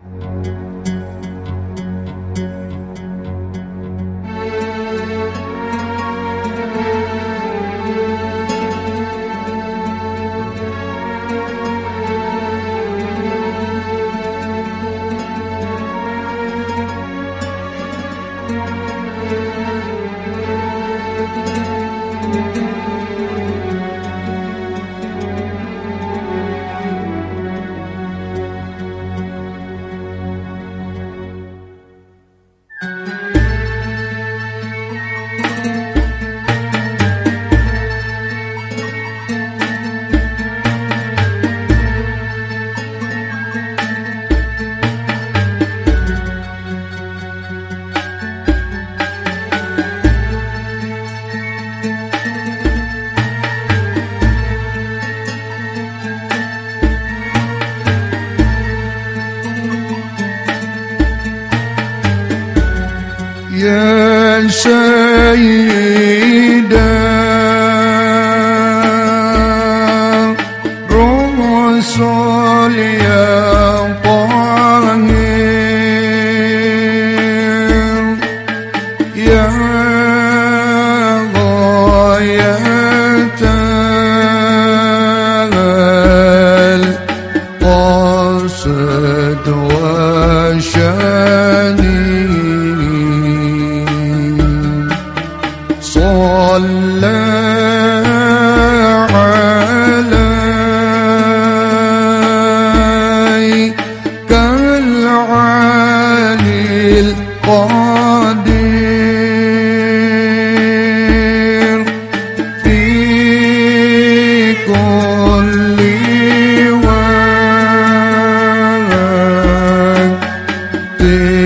Música يا سيدا day.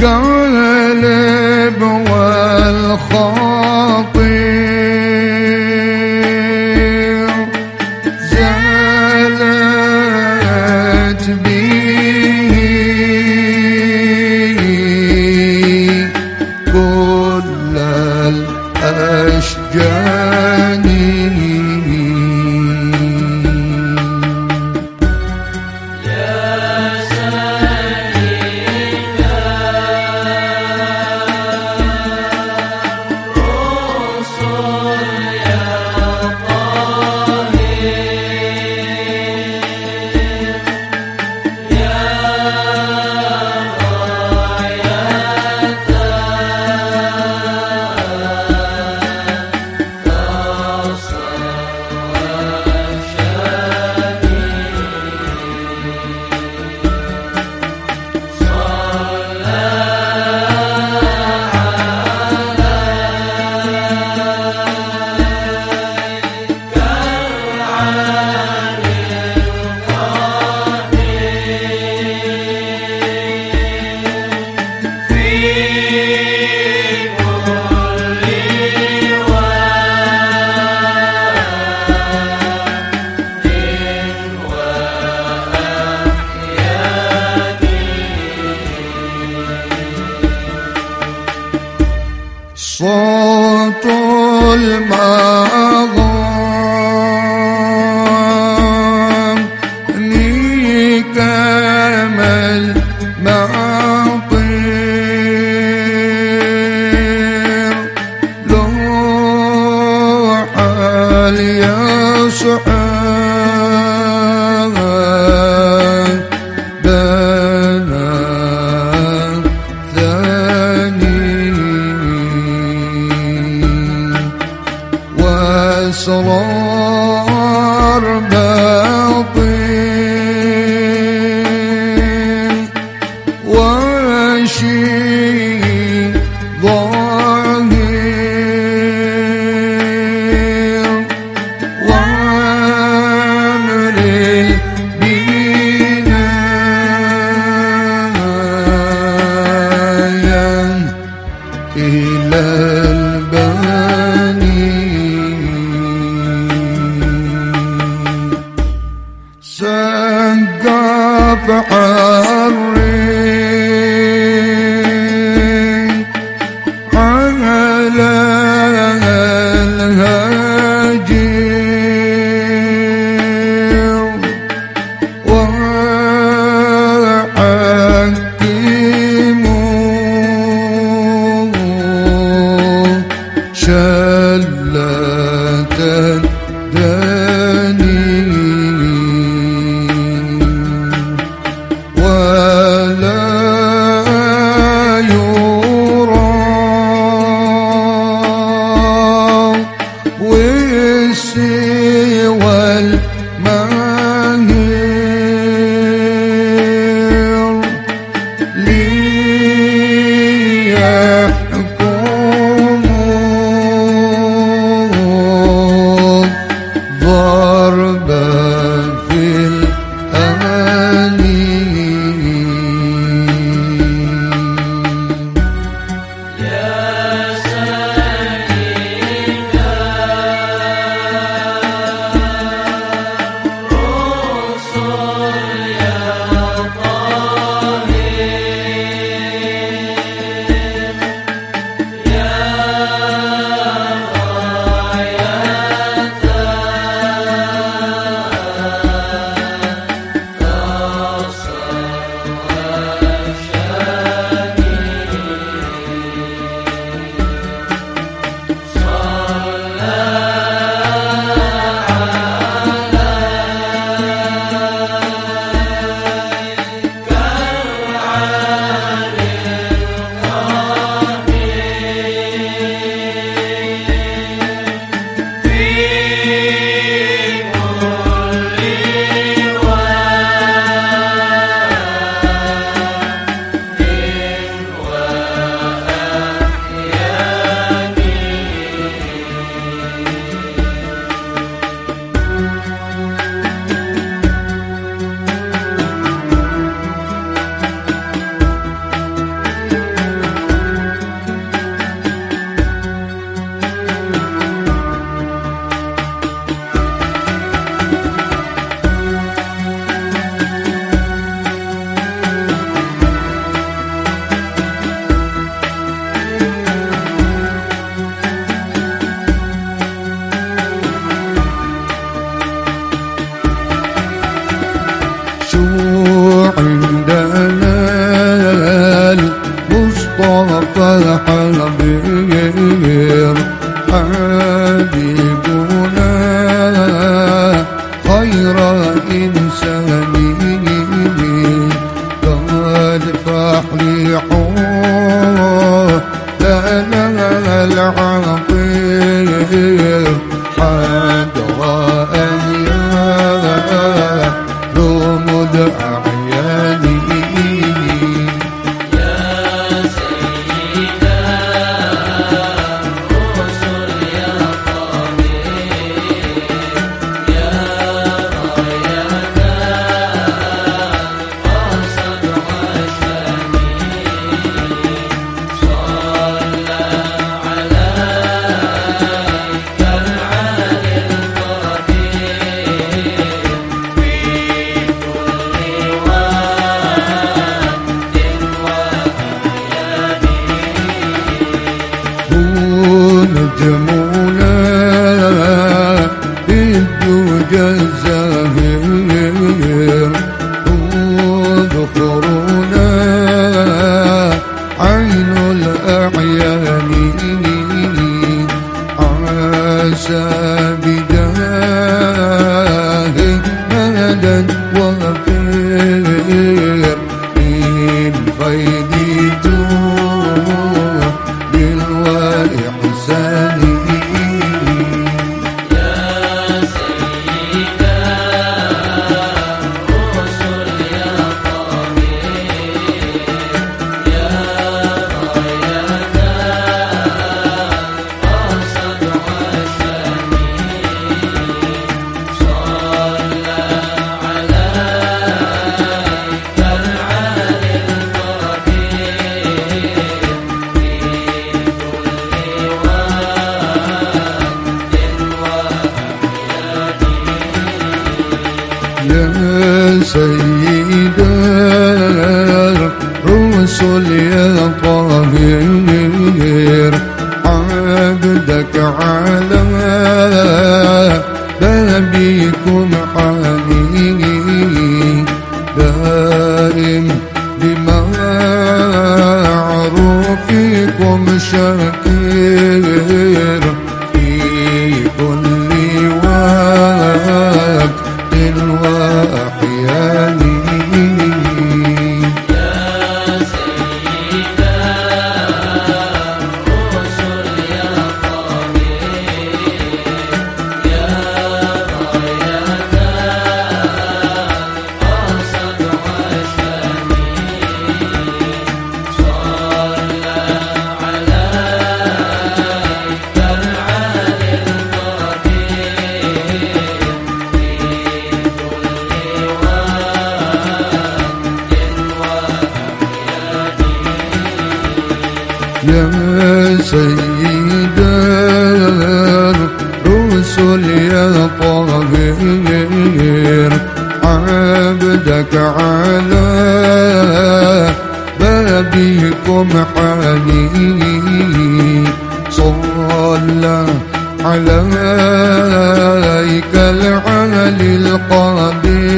gone. صوت المغام إلى Allah büyür, here. نجمو سيد الرسل يا طاهر عبدك على بابكم حنين. دائم بمعروفكم شكير. سيد الرسل يا طاهر عبدك على بابكم حنين. صلى عليك العلي القدير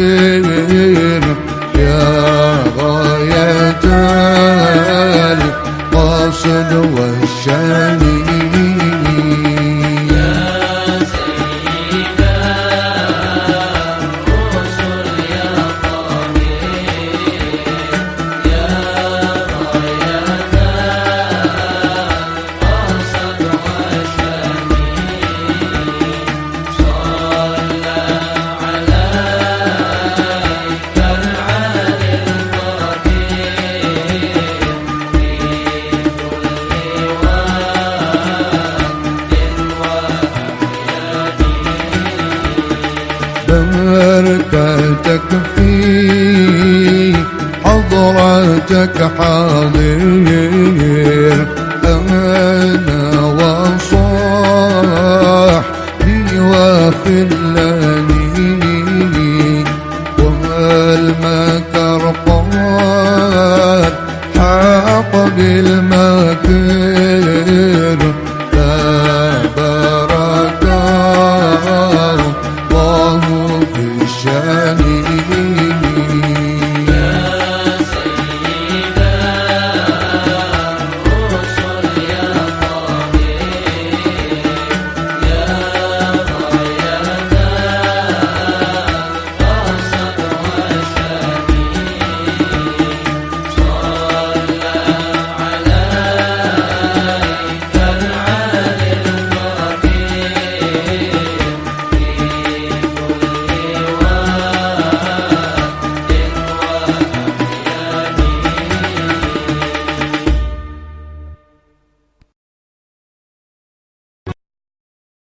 حضرتك حاضر